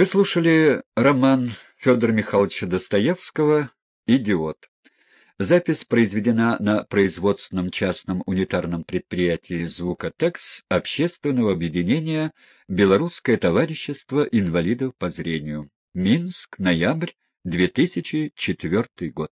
Вы слушали роман Федора Михайловича Достоевского «Идиот». Запись произведена на производственном частном унитарном предприятии «Звукотекс» общественного объединения «Белорусское товарищество инвалидов по зрению». Минск, ноябрь 2004 год.